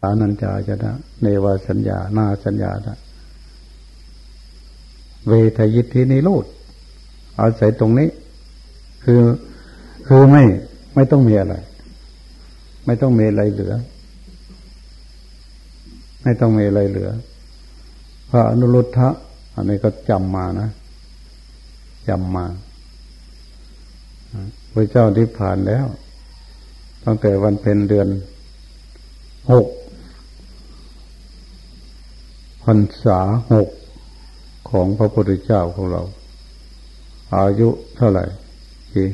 สานัญจาจะนะเนวสัญญา นาสัญญานะเวทยิทธินิโรธอาศัยตรงนี้ คือคือไม่ไม่ต้องมีอะไร ไม่ต้องมีอะไรเหลือ ไม่ต้องมีอะไรเหลือ พระอนุรุทธะอันนี้ก็จำมานะจำมาพระเจ้าที่ผ่านแล้วตั้งแต่วันเป็นเดือนหก รรษาหกของพระพุทธเจ้าของเรา อายุเท่าไหร่ปี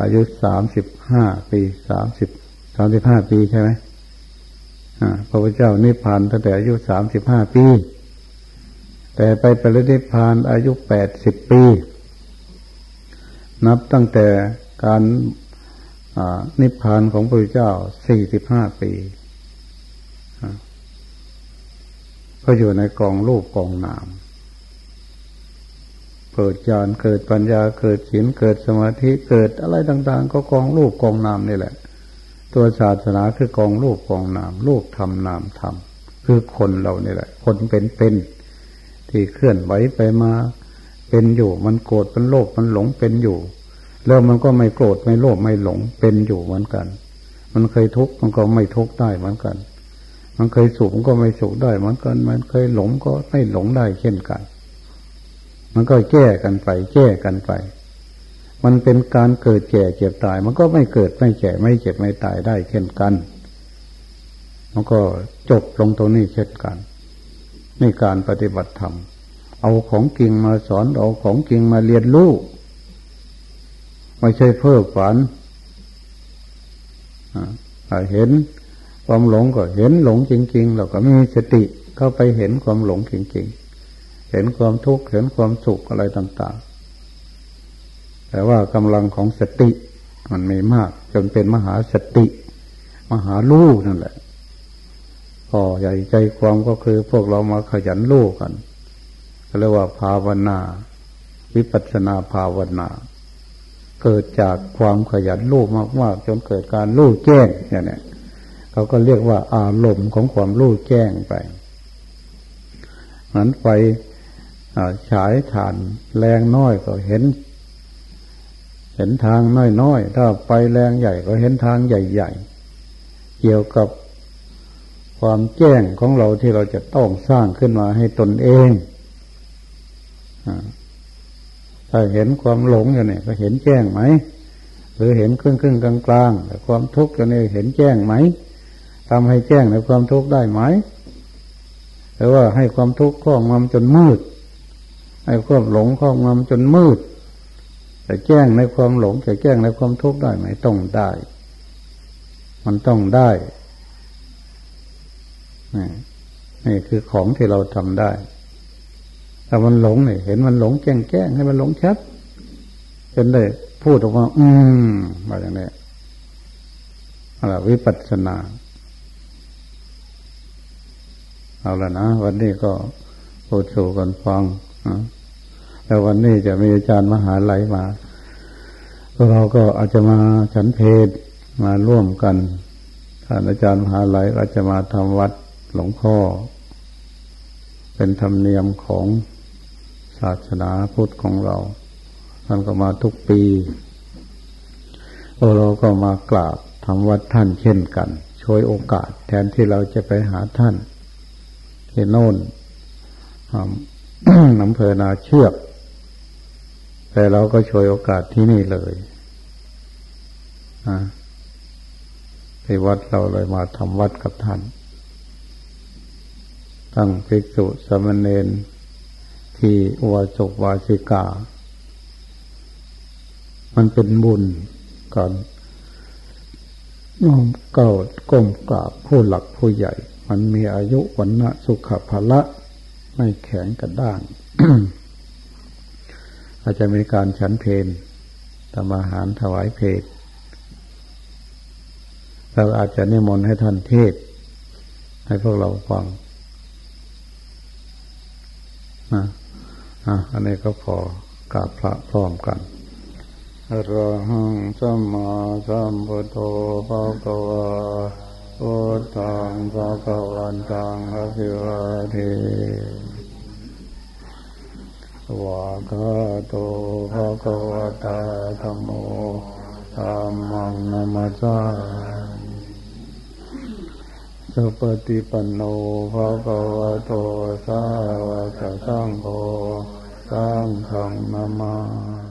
อายุสามสิบห้าปีสามสิบสามสิบห้าปีใช่ไหมพระพุทธเจ้านิพพานตั้งแต่อายุสามสิบห้าปี แต่ไปปรินิพพานอายุแปดสิบปี นับตั้งแต่การนิพพานของพระพุทธเจ้าสี่สิบห้าปี ก็อยู่ในกองรูปกองนามเกิดญาณเกิดปัญญาเกิดศีลเกิดสมาธิเกิดอะไรต่าง ๆ ก็กองรูปกองนามนี่แหละ ตัวศาสนาคือกองรูปกองนามรูปทำนามทำคือคนเรานี่แหละ คนเป็นเป็นที่เคลื่อนไหวไปมาเป็นอยู่ มันโกรธมันโลภมันหลงเป็นอยู่ แล้วมันก็ไม่โกรธไม่โลภไม่หลงเป็นอยู่เหมือนกัน มันเคยทุกข์มันก็ไม่ทุกข์ได้เหมือนกัน มันเคยสุขมันก็ไม่สุขได้เหมือนกัน มันเคยหลงก็ไม่หลงได้เช่นกัน มันก็แก้กันไป แก้กันไป มันเป็นการเกิดแก่เจ็บตาย มันก็ไม่เกิดไม่แก่ไม่เจ็บไม่ตายได้เช่นกัน มันก็จบลงตรงนี้เช่นกันในการปฏิบัติธรรม เอาของจริงมาสอน เอาของจริงมาเรียนรู้ ไม่ใช่เพ้อฝันถ้าเห็น ความหลงก็เห็นหลงจริง ๆ เราก็มีสติเข้าไปเห็นความหลงจริง ๆ เห็นความทุกข์เห็นความสุขอะไรต่าง ๆ แต่ว่ากำลังของสติ มันไม่มากจนเป็นมหาสติ มหาลูกนั่นแหละพอใหญ่ใจความก็คือพวกเรามาขยันลูกกันก็เรียกว่าภาวนา วิปัสนาภาวนา เกิดจากความขยันลูกมากๆจนเกิดการลูกแจ้งเนี่ย เขาก็เรียกว่าอารมณ์ของความลูกแจ้งไปนั้นไปฉายฐานแรงน้อยก็เห็น เห็นทางน้อยๆ ถ้าไปแรงใหญ่ก็เห็นทางใหญ่ๆ เกี่ยวกับความแจ้งของเราที่เราจะต้องสร้างขึ้นมาให้ตนเองถ้าเห็นความหลงอยู่เนี่ย ก็เห็นแจ้งไหม หรือเห็นครึ่งครึ่งกลางกลางแต่ความทุกข์อยู่นี่เห็นแจ้งไหม ทำให้แจ้งในความทุกข์ได้ไหมหรือว่าให้ความทุกข์ครอบงำจนมืด ให้ความหลงครอบงำจนมืดแต่แจ้งในความหลงจะแจ้งในความทุกข์ได้ไหมต้องได้ มันต้องได้นี่นี่คือของที่เราทำได้ถ้ามันหลงเนี่ยเห็นมันหลงแจ้งแจ้งให้มันหลงชัดเป็นเลยพูดออกมา อืมมาอย่างนี้อะไรวิปัสสนา เอาละนะวันนี้ก็พูดสู่กันฟังแล้ววันนี้จะมีอาจารย์มหาไหลมาเราก็อาจจะมาฉันเพศมาร่วมกันท่านอาจารย์มหาไหลก็จะมาทำวัดหลวงพ่อ เป็นธรรมเนียมของศาสนาพุทธของเรา ท่านก็มาทุกปีเราก็มากราบทำวัดท่านเช่นกัน ช่วยโอกาสแทนที่เราจะไปหาท่าน ที่โน่นน้ำเพอนาเชือก แต่เราก็ช่วยโอกาสที่นี่เลยที่วัดเราเลยมาทำวัดกับท่าน ตั้งภิกษุสมณเณรที่อวจกวาสิกา มันเป็นบุญก่อนน้อมเก่าก้มกราบผู้หลักผู้ใหญ่มันมีอายุวันณะสุขภาละ ไม่แข็งกระด้าง อาจจะมีการฉันเพนทำอาหารถวายเพลเราอาจจะนิมนต์ให้ท่านเทศ ให้พวกเราฟังนะอะอันนี้ก็พอกราบพระพร้อมกันอรหังสัมมาสัมพุทโธภะคะวะ โอตังภาควันตังอะภิวาเทวากาโตภะคะวะตาธัมโมธัมมังนมัสสาสุปฏิปันโนภะคะวะโตสาวกสังโฆสังฆนามา